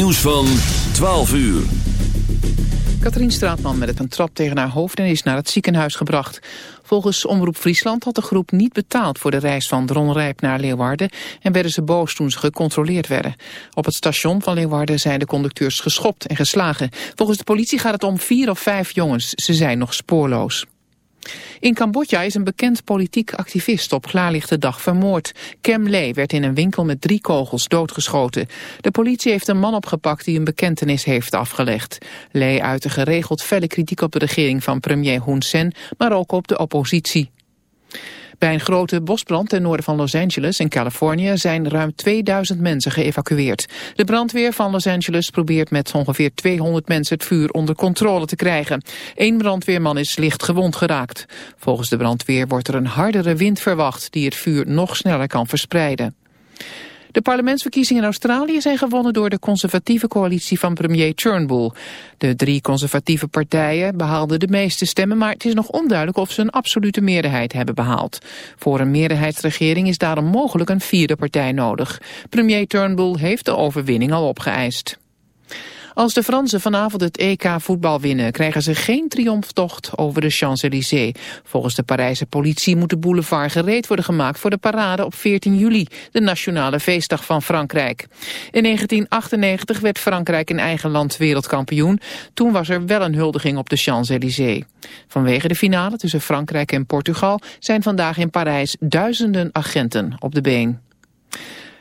Nieuws van 12 uur. Katrien Straatman met een trap tegen haar hoofd en is naar het ziekenhuis gebracht. Volgens Omroep Friesland had de groep niet betaald voor de reis van Dronrijp naar Leeuwarden en werden ze boos toen ze gecontroleerd werden. Op het station van Leeuwarden zijn de conducteurs geschopt en geslagen. Volgens de politie gaat het om vier of vijf jongens. Ze zijn nog spoorloos. In Cambodja is een bekend politiek activist op klaarlichte dag vermoord. Kem Lee werd in een winkel met drie kogels doodgeschoten. De politie heeft een man opgepakt die een bekentenis heeft afgelegd. Lee uitte geregeld felle kritiek op de regering van premier Hun Sen, maar ook op de oppositie. Bij een grote bosbrand ten noorden van Los Angeles in Californië zijn ruim 2000 mensen geëvacueerd. De brandweer van Los Angeles probeert met ongeveer 200 mensen het vuur onder controle te krijgen. Eén brandweerman is licht gewond geraakt. Volgens de brandweer wordt er een hardere wind verwacht die het vuur nog sneller kan verspreiden. De parlementsverkiezingen in Australië zijn gewonnen door de conservatieve coalitie van premier Turnbull. De drie conservatieve partijen behaalden de meeste stemmen, maar het is nog onduidelijk of ze een absolute meerderheid hebben behaald. Voor een meerderheidsregering is daarom mogelijk een vierde partij nodig. Premier Turnbull heeft de overwinning al opgeëist. Als de Fransen vanavond het EK voetbal winnen... krijgen ze geen triomftocht over de Champs-Élysées. Volgens de Parijse politie moet de boulevard gereed worden gemaakt... voor de parade op 14 juli, de nationale feestdag van Frankrijk. In 1998 werd Frankrijk in eigen land wereldkampioen. Toen was er wel een huldiging op de Champs-Élysées. Vanwege de finale tussen Frankrijk en Portugal... zijn vandaag in Parijs duizenden agenten op de been.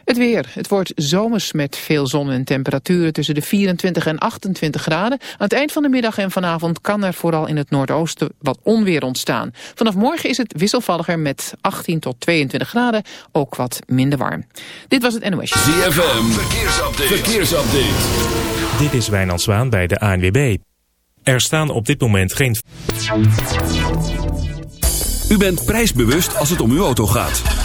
Het weer. Het wordt zomers met veel zon en temperaturen tussen de 24 en 28 graden. Aan het eind van de middag en vanavond kan er vooral in het noordoosten wat onweer ontstaan. Vanaf morgen is het wisselvalliger met 18 tot 22 graden, ook wat minder warm. Dit was het NOS. ZFM. Verkeersupdate. Verkeersupdate. Dit is Wijnand Zwaan bij de ANWB. Er staan op dit moment geen... U bent prijsbewust als het om uw auto gaat.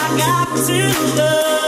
I got to know.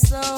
And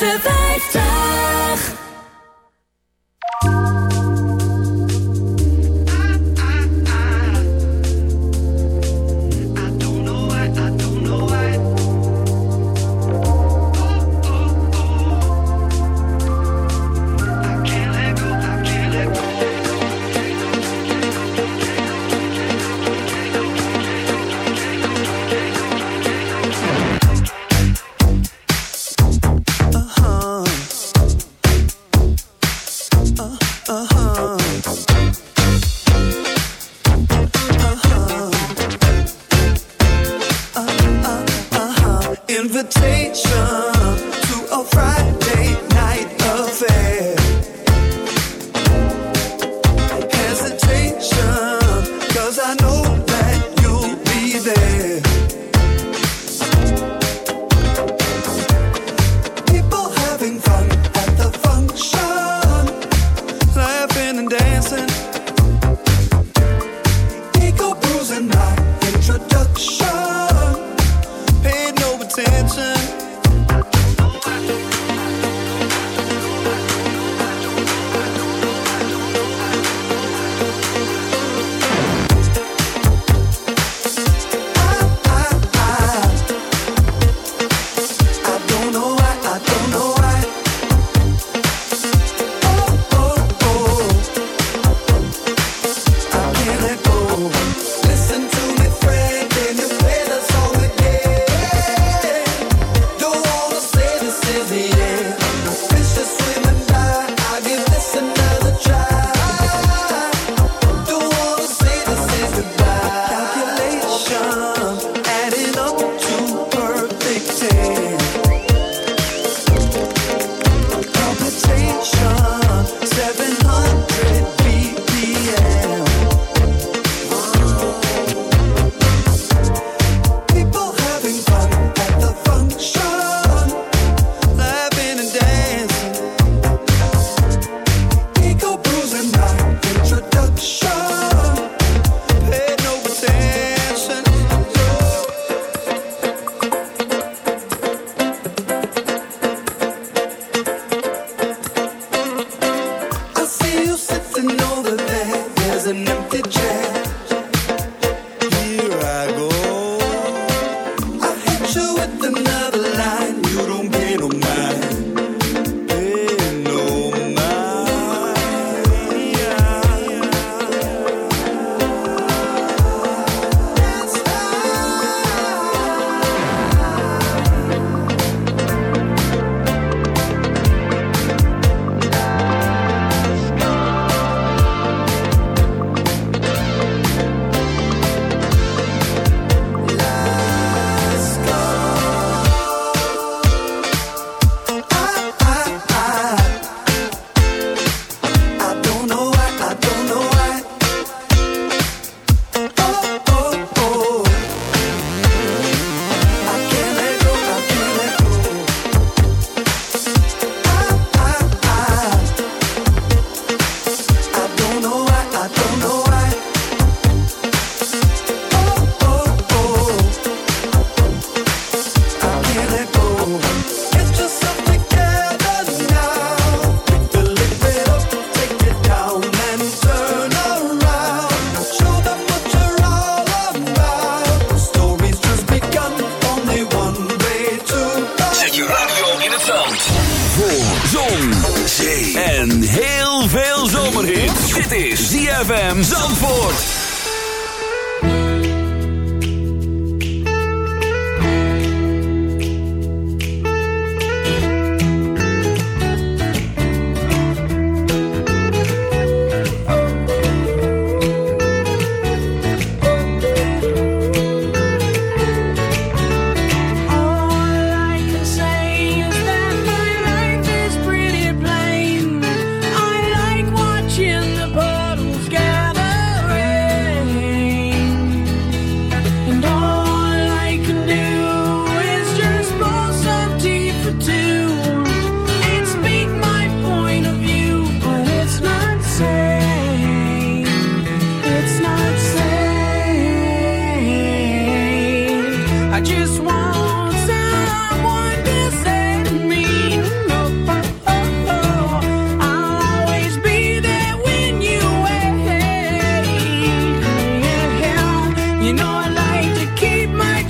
tussen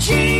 Jesus.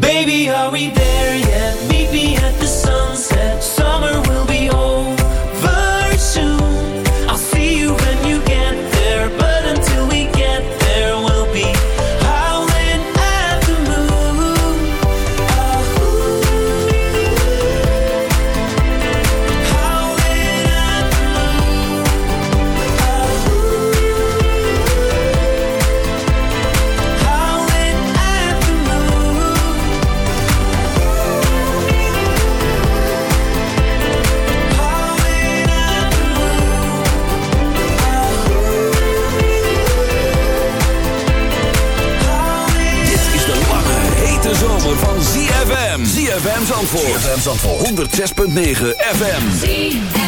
Baby, are we there yet? Meet me at the sunset. Zandvoort. 106.9 FM.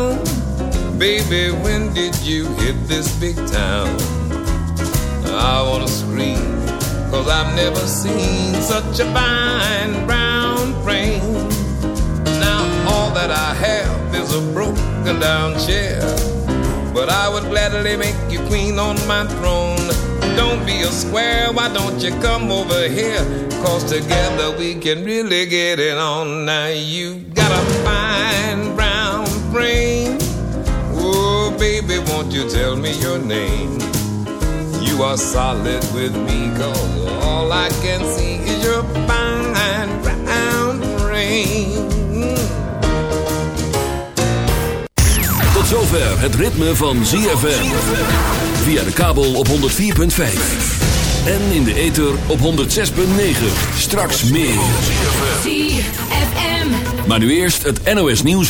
Baby, when did you hit this big town? I wanna scream, cause I've never seen such a fine brown frame. Now all that I have is a broken down chair. But I would gladly make you queen on my throne. Don't be a square, why don't you come over here? Cause together we can really get it on. Now you got a fine brown frame. Won't you tell me your name? You are solid with me, cause all I can see is your fine brown frame. Tot zover het ritme van ZFM. Via de kabel op 104.5. En in de ether op 106.9. Straks meer. ZFM. Maar nu eerst het NOS nieuws.